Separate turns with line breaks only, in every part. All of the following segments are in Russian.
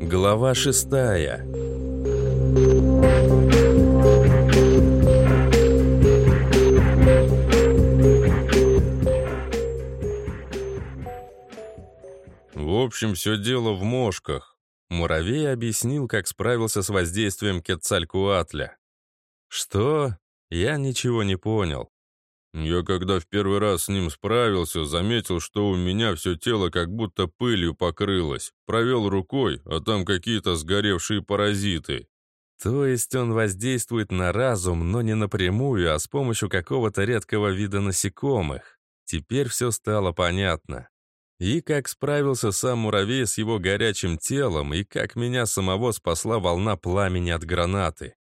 Глава шестая В общем, все дело в мошках. Муравей объяснил, как справился с воздействием Кетцалькуатля. Что? Я ничего не понял. Я когда в первый раз с ним справился, заметил, что у меня все тело как будто пылью покрылось. Провел рукой, а там какие-то сгоревшие паразиты. То есть он воздействует на разум, но не напрямую, а с помощью какого-то редкого вида насекомых. Теперь все стало понятно. И как справился сам муравей с его горячим телом, и как меня самого спасла волна пламени от гранаты.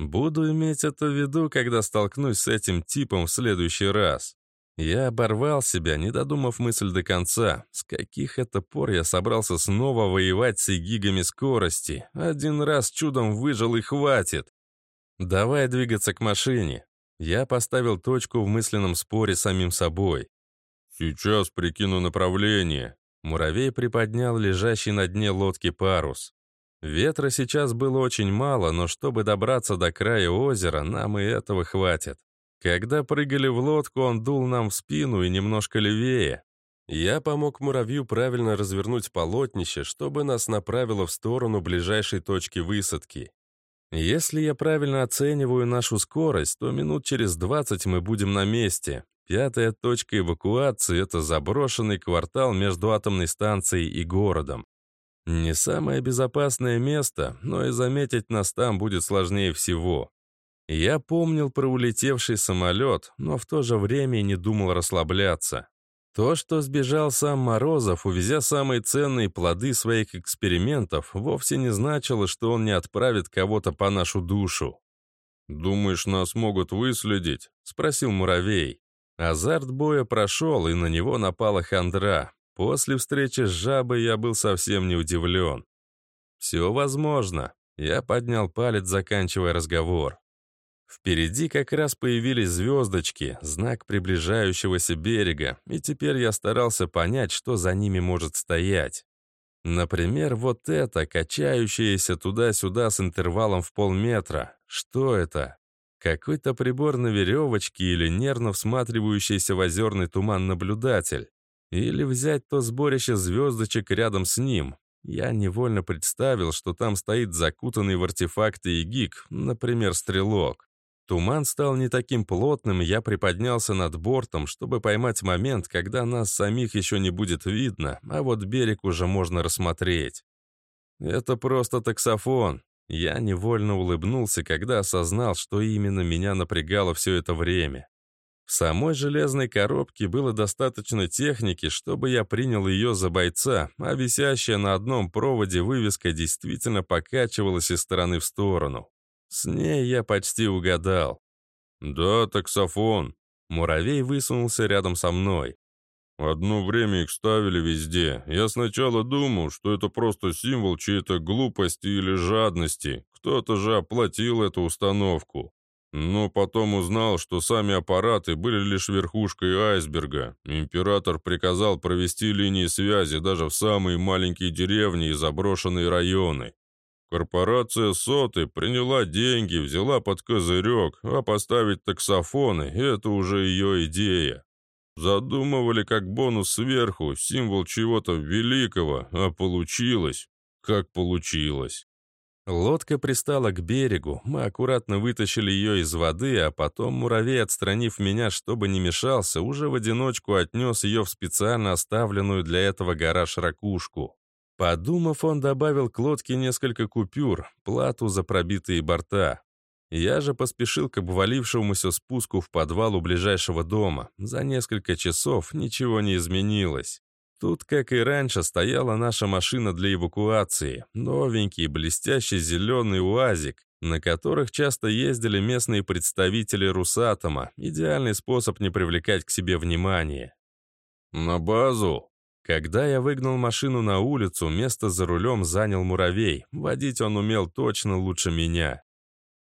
Буду иметь это в виду, когда столкнусь с этим типом в следующий раз. Я оборвал себя, не додумав мысль до конца. С каких это пор я собрался снова воевать с гигами скорости? Один раз чудом выжил и хватит. Давай двигаться к машине. Я поставил точку в мысленном споре с самим собой. Сейчас прикину направление. Муравей приподнял лежащий на дне лодки парус. Ветра сейчас было очень мало, но чтобы добраться до края озера, нам и этого хватит. Когда прыгали в лодку, он дул нам в спину и немножко левее. Я помог муравью правильно развернуть полотнище, чтобы нас направило в сторону ближайшей точки высадки. Если я правильно оцениваю нашу скорость, то минут через 20 мы будем на месте. Пятая точка эвакуации — это заброшенный квартал между атомной станцией и городом. Не самое безопасное место, но и заметить нас там будет сложнее всего. Я помнил про улетевший самолет, но в то же время не думал расслабляться. То, что сбежал сам Морозов, увезя самые ценные плоды своих экспериментов, вовсе не значило, что он не отправит кого-то по нашу душу. «Думаешь, нас могут выследить?» — спросил Муравей. Азарт боя прошел, и на него напала хандра. После встречи с жабой я был совсем не удивлен. Все возможно. Я поднял палец, заканчивая разговор. Впереди как раз появились звездочки, знак приближающегося берега, и теперь я старался понять, что за ними может стоять. Например, вот это, качающееся туда-сюда с интервалом в полметра. Что это? Какой-то прибор на веревочке или нервно всматривающийся в озерный туман наблюдатель? Или взять то сборище звездочек рядом с ним. Я невольно представил, что там стоит закутанный в артефакты и гик, например, стрелок. Туман стал не таким плотным, я приподнялся над бортом, чтобы поймать момент, когда нас самих еще не будет видно, а вот берег уже можно рассмотреть. Это просто таксофон. Я невольно улыбнулся, когда осознал, что именно меня напрягало все это время. В самой железной коробке было достаточно техники, чтобы я принял ее за бойца, а висящая на одном проводе вывеска действительно покачивалась из стороны в сторону. С ней я почти угадал. «Да, таксофон». Муравей высунулся рядом со мной. Одно время их ставили везде. Я сначала думал, что это просто символ чьей-то глупости или жадности. Кто-то же оплатил эту установку. Но потом узнал, что сами аппараты были лишь верхушкой айсберга. Император приказал провести линии связи даже в самые маленькие деревни и заброшенные районы. Корпорация «Соты» приняла деньги, взяла под козырек, а поставить таксофоны – это уже ее идея. Задумывали как бонус сверху, символ чего-то великого, а получилось, как получилось. Лодка пристала к берегу, мы аккуратно вытащили ее из воды, а потом муравей, отстранив меня, чтобы не мешался, уже в одиночку отнес ее в специально оставленную для этого гараж-ракушку. Подумав, он добавил к лодке несколько купюр, плату за пробитые борта. Я же поспешил к обвалившемуся спуску в подвал у ближайшего дома. За несколько часов ничего не изменилось. Тут, как и раньше, стояла наша машина для эвакуации, новенький, блестящий зеленый УАЗик, на которых часто ездили местные представители Русатома, идеальный способ не привлекать к себе внимания. «На базу!» Когда я выгнал машину на улицу, место за рулем занял муравей, водить он умел точно лучше меня.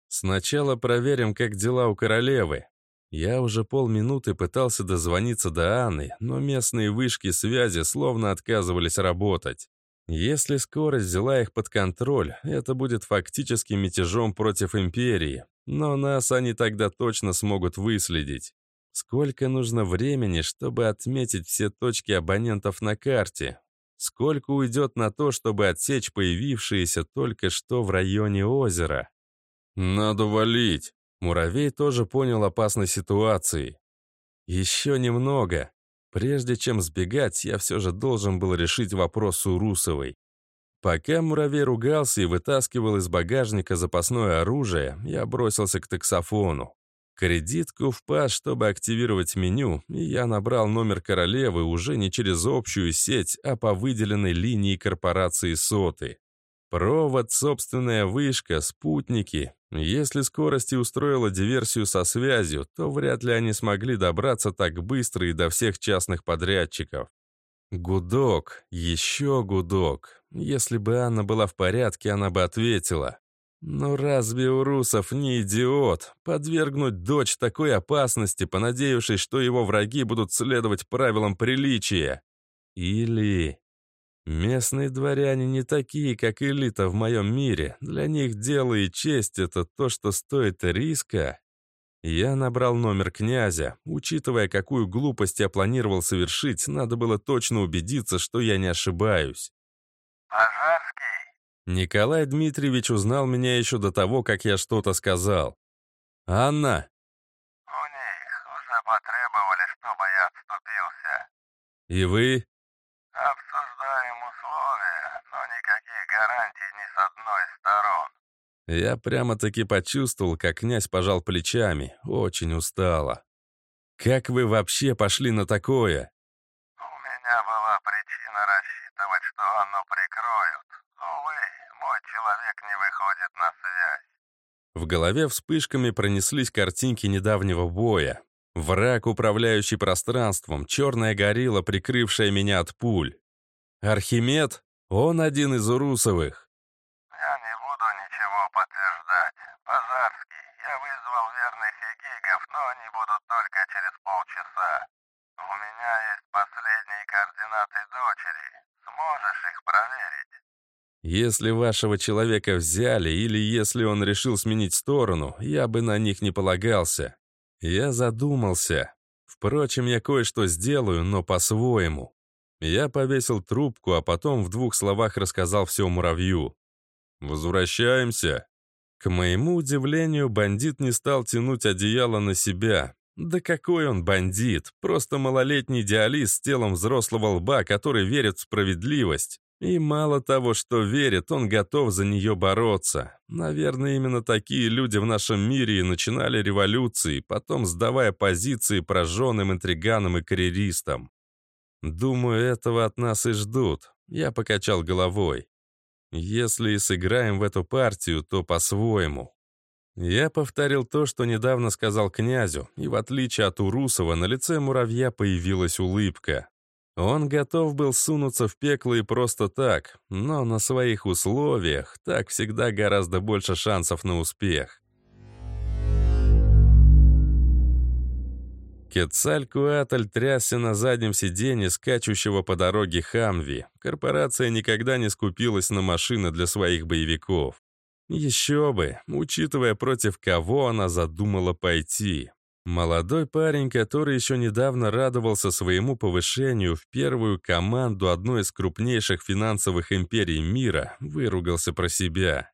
Сначала проверим, как дела у королевы. Я уже полминуты пытался дозвониться до Анны, но местные вышки связи словно отказывались работать. Если скорость взяла их под контроль, это будет фактически мятежом против Империи, но нас они тогда точно смогут выследить. Сколько нужно времени, чтобы отметить все точки абонентов на карте? Сколько уйдет на то, чтобы отсечь появившиеся только что в районе озера? «Надо валить!» Муравей тоже понял опасной ситуации. «Еще немного. Прежде чем сбегать, я все же должен был решить вопрос у Русовой. Пока муравей ругался и вытаскивал из багажника запасное оружие, я бросился к таксофону. Кредитку в пас, чтобы активировать меню, и я набрал номер королевы уже не через общую сеть, а по выделенной линии корпорации соты. Провод, собственная вышка, спутники. Если скорости устроила диверсию со связью, то вряд ли они смогли добраться так быстро и до всех частных подрядчиков. Гудок, еще гудок. Если бы Анна была в порядке, она бы ответила. Но разве у русов не идиот подвергнуть дочь такой опасности, понадеявшись, что его враги будут следовать правилам приличия? Или... Местные дворяне не такие, как элита в моем мире. Для них дело и честь — это то, что стоит риска. Я набрал номер князя. Учитывая, какую глупость я планировал совершить, надо было точно убедиться, что я не ошибаюсь.
«Пожарский?»
Николай Дмитриевич узнал меня еще до того, как я что-то сказал. «Анна!»
«У них уже потребовали, чтобы я отступился».
«И вы?»
«Обсуждаем условия, но никаких гарантий ни с одной из сторон».
Я прямо-таки почувствовал, как князь пожал плечами. Очень устало. «Как вы вообще пошли на такое?»
«У меня была причина рассчитывать, что оно прикроют. Увы, мой человек не выходит на связь.
В голове вспышками пронеслись картинки недавнего боя. Враг, управляющий пространством, черная горилла, прикрывшая меня от пуль. Архимед? Он один из урусовых.
Я не буду ничего подтверждать. Пожарский, я вызвал верных егигов, но они будут только через полчаса. У меня есть последние координаты дочери. Сможешь их проверить?
Если вашего человека взяли, или если он решил сменить сторону, я бы на них не полагался. Я задумался. Впрочем, я кое-что сделаю, но по-своему. Я повесил трубку, а потом в двух словах рассказал все муравью. «Возвращаемся». К моему удивлению, бандит не стал тянуть одеяло на себя. Да какой он бандит? Просто малолетний идеалист с телом взрослого лба, который верит в справедливость. И мало того, что верит, он готов за нее бороться. Наверное, именно такие люди в нашем мире и начинали революции, потом сдавая позиции прожженным интриганам и карьеристам. Думаю, этого от нас и ждут. Я покачал головой. Если и сыграем в эту партию, то по-своему. Я повторил то, что недавно сказал князю, и в отличие от Урусова, на лице муравья появилась улыбка. Он готов был сунуться в пекло и просто так, но на своих условиях так всегда гораздо больше шансов на успех. Кецалькуатль трясся на заднем сиденье скачущего по дороге Хамви. Корпорация никогда не скупилась на машины для своих боевиков. Еще бы, учитывая против кого она задумала пойти. Молодой парень, который еще недавно радовался своему повышению в первую команду одной из крупнейших финансовых империй мира, выругался про себя.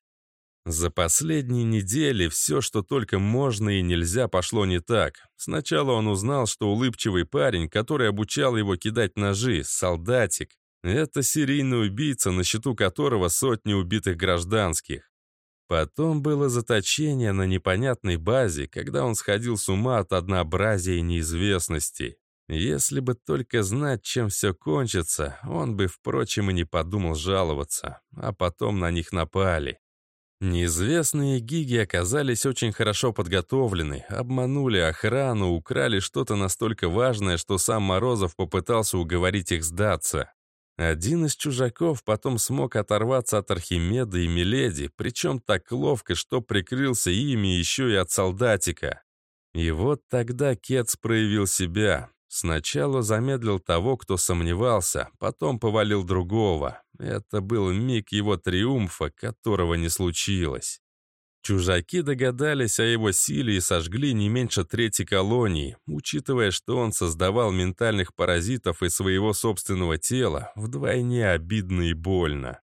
За последние недели все, что только можно и нельзя, пошло не так. Сначала он узнал, что улыбчивый парень, который обучал его кидать ножи, солдатик, это серийный убийца, на счету которого сотни убитых гражданских. Потом было заточение на непонятной базе, когда он сходил с ума от однообразия и неизвестности. Если бы только знать, чем все кончится, он бы, впрочем, и не подумал жаловаться, а потом на них напали. Неизвестные гиги оказались очень хорошо подготовлены, обманули охрану, украли что-то настолько важное, что сам Морозов попытался уговорить их сдаться. Один из чужаков потом смог оторваться от Архимеда и Миледи, причем так ловко, что прикрылся ими еще и от солдатика. И вот тогда Кетс проявил себя. Сначала замедлил того, кто сомневался, потом повалил другого. Это был миг его триумфа, которого не случилось. Чужаки догадались о его силе и сожгли не меньше трети колонии, учитывая, что он создавал ментальных паразитов из своего собственного тела, вдвойне обидно и больно.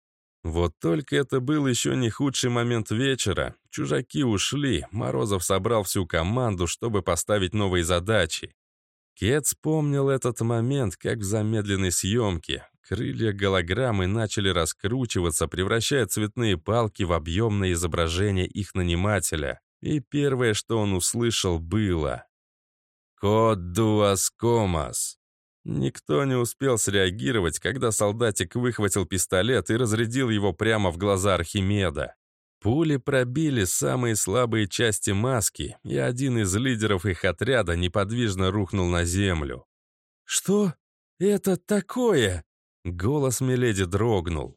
Вот только это был еще не худший момент вечера. Чужаки ушли, Морозов собрал всю команду, чтобы поставить новые задачи. Кет вспомнил этот момент, как в замедленной съемке. Крылья голограммы начали раскручиваться, превращая цветные палки в объемное изображение их нанимателя. И первое, что он услышал, было «Код дуас комас». Никто не успел среагировать, когда солдатик выхватил пистолет и разрядил его прямо в глаза Архимеда. Пули пробили самые слабые части маски, и один из лидеров их отряда неподвижно рухнул на землю. «Что это такое?» Голос Миледи дрогнул.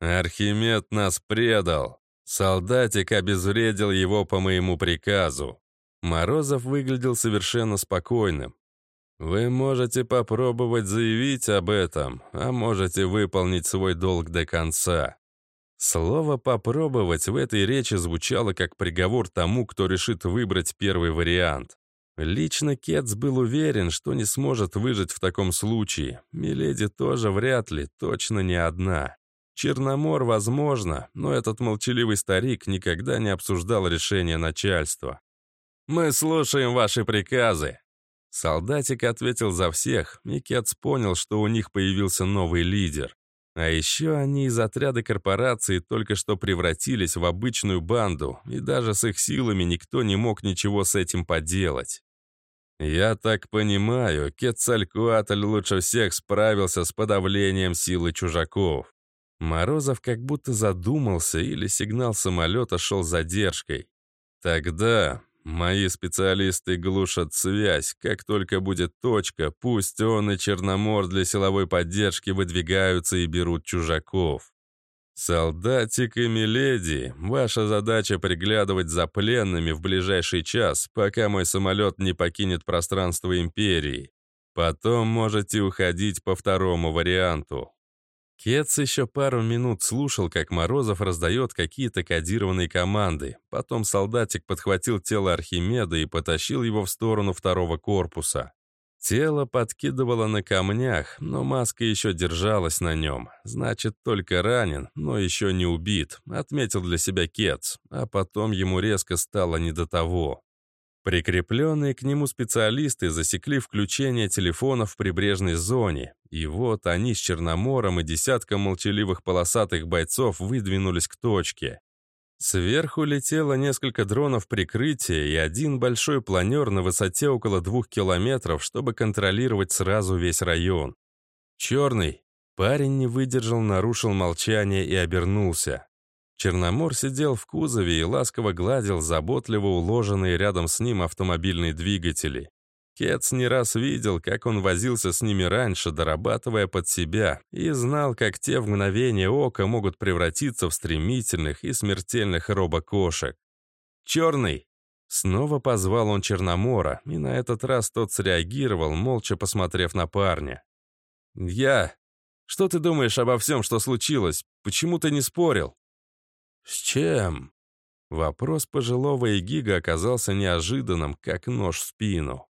«Архимед нас предал. Солдатик обезвредил его по моему приказу». Морозов выглядел совершенно спокойным. Вы можете попробовать заявить об этом, а можете выполнить свой долг до конца. Слово «попробовать» в этой речи звучало как приговор тому, кто решит выбрать первый вариант. Лично Кетс был уверен, что не сможет выжить в таком случае. Миледи тоже вряд ли, точно не одна. Черномор, возможно, но этот молчаливый старик никогда не обсуждал решение начальства. «Мы слушаем ваши приказы», Солдатик ответил за всех, и Кетс понял, что у них появился новый лидер. А еще они из отряда корпорации только что превратились в обычную банду, и даже с их силами никто не мог ничего с этим поделать. Я так понимаю, Кетцалькуатль лучше всех справился с подавлением силы чужаков. Морозов как будто задумался, или сигнал самолета шел задержкой. Тогда Мои специалисты глушат связь. Как только будет точка, пусть он и Черномор для силовой поддержки выдвигаются и берут чужаков. Солдатик и миледи, ваша задача приглядывать за пленными в ближайший час, пока мой самолет не покинет пространство Империи. Потом можете уходить по второму варианту. Кетс еще пару минут слушал, как Морозов раздает какие-то кодированные команды. Потом солдатик подхватил тело Архимеда и потащил его в сторону второго корпуса. Тело подкидывало на камнях, но маска еще держалась на нем. Значит, только ранен, но еще не убит, отметил для себя Кетс. А потом ему резко стало не до того. Прикрепленные к нему специалисты засекли включение телефонов в прибрежной зоне, и вот они с Черномором и десятком молчаливых полосатых бойцов выдвинулись к точке. Сверху летело несколько дронов прикрытия и один большой планер на высоте около двух километров, чтобы контролировать сразу весь район. «Черный!» Парень не выдержал, нарушил молчание и обернулся. Черномор сидел в кузове и ласково гладил заботливо уложенные рядом с ним автомобильные двигатели. Кетс не раз видел, как он возился с ними раньше, дорабатывая под себя, и знал, как те в мгновение ока могут превратиться в стремительных и смертельных робокошек. «Черный!» Снова позвал он Черномора, и на этот раз тот среагировал, молча посмотрев на парня. «Я... Что ты думаешь обо всем, что случилось? Почему ты не спорил?» «С чем?» Вопрос пожилого Эгига оказался неожиданным, как нож в спину.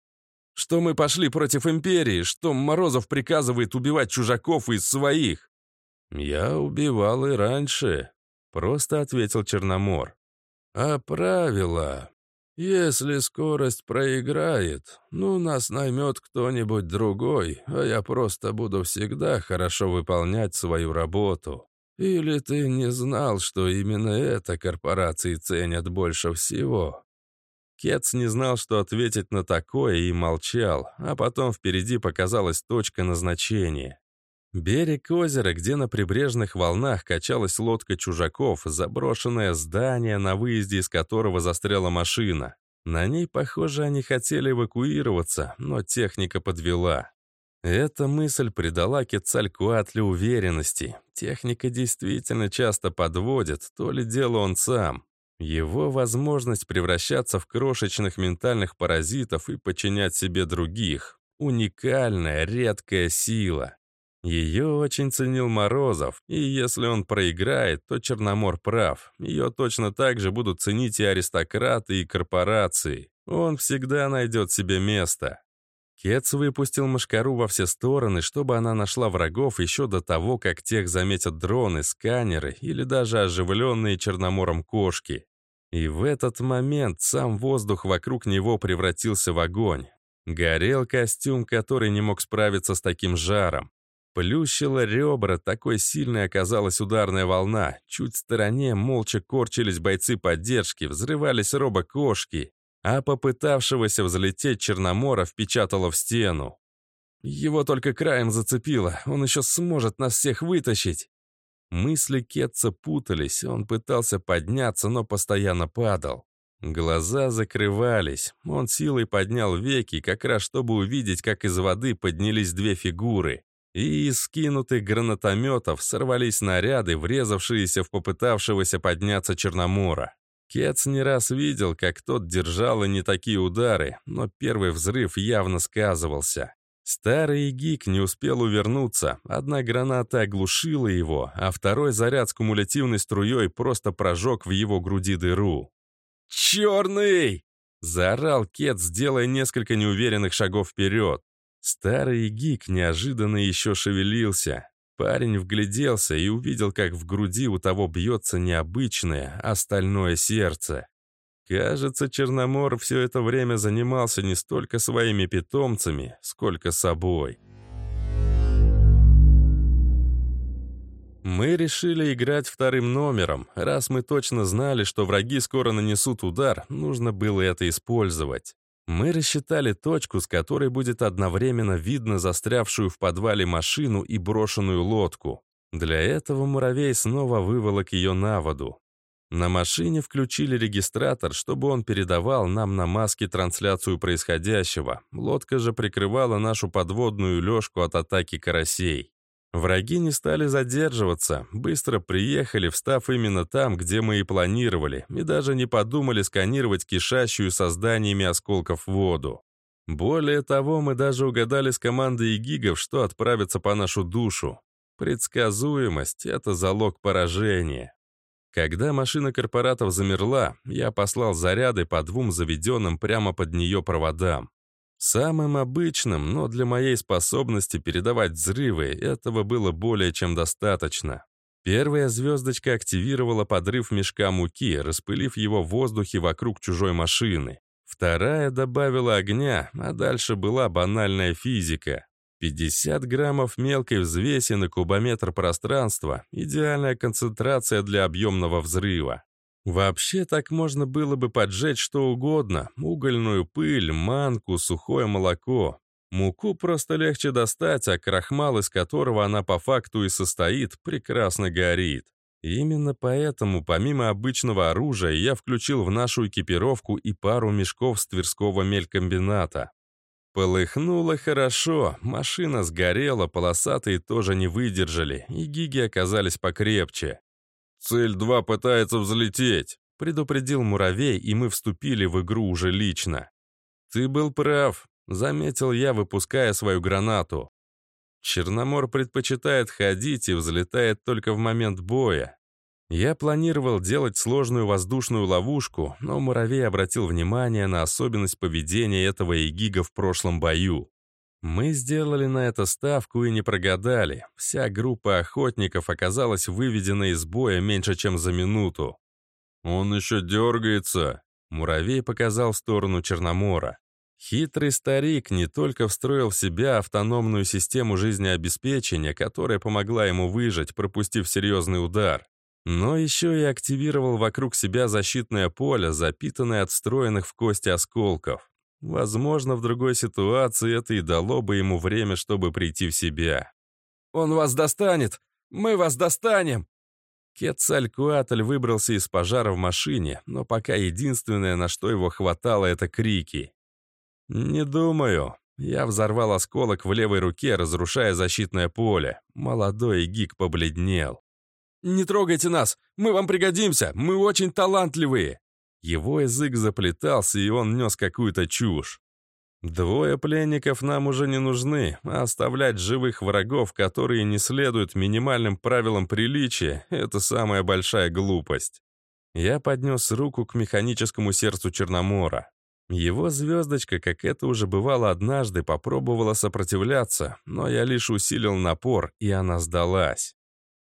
«Что мы пошли против Империи? Что Морозов приказывает убивать чужаков из своих?» «Я убивал и раньше», — просто ответил Черномор. «А правила? Если скорость проиграет, ну, нас наймет кто-нибудь другой, а я просто буду всегда хорошо выполнять свою работу. Или ты не знал, что именно это корпорации ценят больше всего?» Кетс не знал, что ответить на такое, и молчал, а потом впереди показалась точка назначения. Берег озера, где на прибрежных волнах качалась лодка чужаков, заброшенное здание, на выезде из которого застряла машина. На ней, похоже, они хотели эвакуироваться, но техника подвела. Эта мысль придала Кецалькуатле уверенности. Техника действительно часто подводит, то ли дело он сам. Его возможность превращаться в крошечных ментальных паразитов и подчинять себе других. Уникальная, редкая сила. Ее очень ценил Морозов, и если он проиграет, то Черномор прав. Ее точно так же будут ценить и аристократы, и корпорации. Он всегда найдет себе место. Кец выпустил мошкару во все стороны, чтобы она нашла врагов еще до того, как тех заметят дроны, сканеры или даже оживленные Черномором кошки. И в этот момент сам воздух вокруг него превратился в огонь. Горел костюм, который не мог справиться с таким жаром. Плющило ребра, такой сильной оказалась ударная волна. Чуть в стороне молча корчились бойцы поддержки, взрывались робокошки а попытавшегося взлететь Черномора впечатало в стену. Его только краем зацепило, он еще сможет нас всех вытащить. Мысли Кетца путались, он пытался подняться, но постоянно падал. Глаза закрывались, он силой поднял веки, как раз чтобы увидеть, как из воды поднялись две фигуры. И из скинутых гранатометов сорвались снаряды, врезавшиеся в попытавшегося подняться Черномора. Кец не раз видел, как тот держал и не такие удары, но первый взрыв явно сказывался. Старый гик не успел увернуться, одна граната оглушила его, а второй заряд с кумулятивной струей просто прожег в его груди дыру. «Черный!» — заорал Кет, делая несколько неуверенных шагов вперед. Старый гик неожиданно еще шевелился. Парень вгляделся и увидел, как в груди у того бьется необычное, остальное сердце. Кажется, Черномор все это время занимался не столько своими питомцами, сколько собой. Мы решили играть вторым номером. Раз мы точно знали, что враги скоро нанесут удар, нужно было это использовать. Мы рассчитали точку, с которой будет одновременно видно застрявшую в подвале машину и брошенную лодку. Для этого муравей снова выволок ее на воду. На машине включили регистратор, чтобы он передавал нам на маске трансляцию происходящего. Лодка же прикрывала нашу подводную лёжку от атаки карасей. Враги не стали задерживаться, быстро приехали, встав именно там, где мы и планировали, и даже не подумали сканировать кишащую созданиями осколков воду. Более того, мы даже угадали с командой гигов, что отправятся по нашу душу. Предсказуемость — это залог поражения. Когда машина корпоратов замерла, я послал заряды по двум заведенным прямо под нее проводам. Самым обычным, но для моей способности передавать взрывы этого было более чем достаточно. Первая звездочка активировала подрыв мешка муки, распылив его в воздухе вокруг чужой машины. Вторая добавила огня, а дальше была банальная физика. 50 граммов мелкой взвеси на кубометр пространства – идеальная концентрация для объемного взрыва. Вообще так можно было бы поджечь что угодно. Угольную пыль, манку, сухое молоко. Муку просто легче достать, а крахмал, из которого она по факту и состоит, прекрасно горит. именно поэтому, помимо обычного оружия, я включил в нашу экипировку и пару мешков с Тверского мелькомбината. Полыхнуло хорошо, машина сгорела, полосатые тоже не выдержали, и гиги оказались покрепче. «Цель-2 пытается взлететь», — предупредил муравей, и мы вступили в игру уже лично. «Ты был прав», — заметил я, выпуская свою гранату. Черномор предпочитает ходить и взлетает только в момент боя. Я планировал делать сложную воздушную ловушку, но муравей обратил внимание на особенность поведения этого эгига в прошлом бою. Мы сделали на это ставку и не прогадали. Вся группа охотников оказалась выведена из боя меньше, чем за минуту. «Он еще дергается», — муравей показал в сторону Черномора. Хитрый старик не только встроил в себя автономную систему жизнеобеспечения, которая помогла ему выжить, пропустив серьезный удар, но еще и активировал вокруг себя защитное поле, запитанное от встроенных в кости осколков. Возможно, в другой ситуации это и дало бы ему время, чтобы прийти в себя. «Он вас достанет! Мы вас достанем!» Кетцалькуатль выбрался из пожара в машине, но пока единственное, на что его хватало, это крики. «Не думаю». Я взорвал осколок в левой руке, разрушая защитное поле. Молодой гик побледнел. «Не трогайте нас! Мы вам пригодимся! Мы очень талантливые!» Его язык заплетался, и он нес какую-то чушь. Двое пленников нам уже не нужны, а оставлять живых врагов, которые не следуют минимальным правилам приличия, это самая большая глупость. Я поднес руку к механическому сердцу Черномора. Его звездочка, как это уже бывало однажды, попробовала сопротивляться, но я лишь усилил напор, и она сдалась.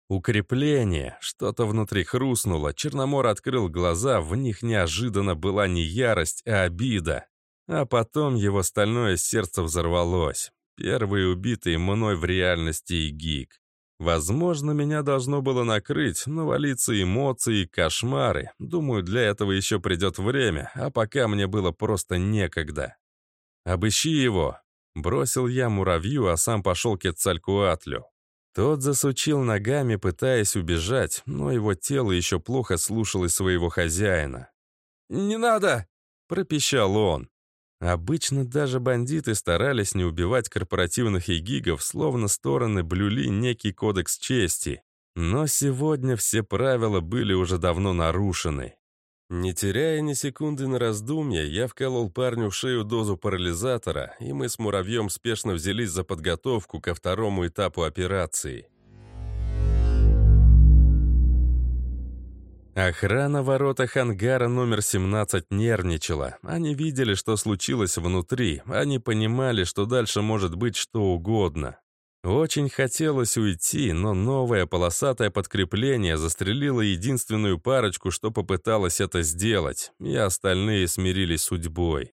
Укрепление, что-то внутри хрустнуло, Черномор открыл глаза, в них неожиданно была не ярость, а обида. А потом его стальное сердце взорвалось. Первый убитый мной в реальности и гик. Возможно, меня должно было накрыть, навалиться эмоции и кошмары. Думаю, для этого еще придет время, а пока мне было просто некогда. «Обыщи его!» Бросил я муравью, а сам пошел к Эцалькуатлю. Тот засучил ногами, пытаясь убежать, но его тело еще плохо слушалось своего хозяина. «Не надо!» — пропищал он. Обычно даже бандиты старались не убивать корпоративных эгигов, словно стороны блюли некий кодекс чести. Но сегодня все правила были уже давно нарушены. Не теряя ни секунды на раздумья, я вколол парню в шею дозу парализатора, и мы с Муравьем спешно взялись за подготовку ко второму этапу операции. Охрана воротах ангара номер 17 нервничала. Они видели, что случилось внутри. Они понимали, что дальше может быть что угодно. Очень хотелось уйти, но новое полосатое подкрепление застрелило единственную парочку, что попыталась это сделать, и остальные смирились судьбой.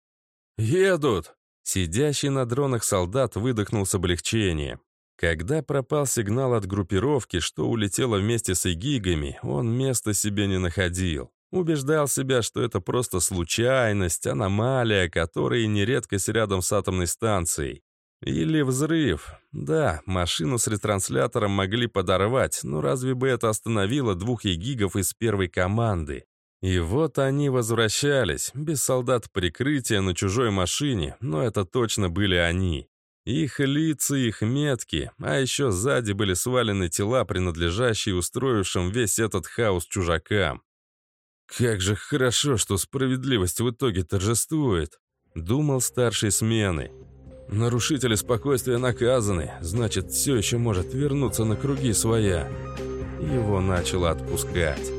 «Едут!» Сидящий на дронах солдат выдохнул с облегчением. Когда пропал сигнал от группировки, что улетело вместе с эгигами, он места себе не находил. Убеждал себя, что это просто случайность, аномалия, которая не редкость рядом с атомной станцией. Или взрыв. Да, машину с ретранслятором могли подорвать, но разве бы это остановило двух егигов из первой команды? И вот они возвращались, без солдат прикрытия на чужой машине, но это точно были они. Их лица, их метки, а еще сзади были свалены тела, принадлежащие устроившим весь этот хаос чужакам. «Как же хорошо, что справедливость в итоге торжествует», — думал старший смены. «Нарушители спокойствия наказаны, значит, все еще может вернуться на круги своя». Его начало отпускать.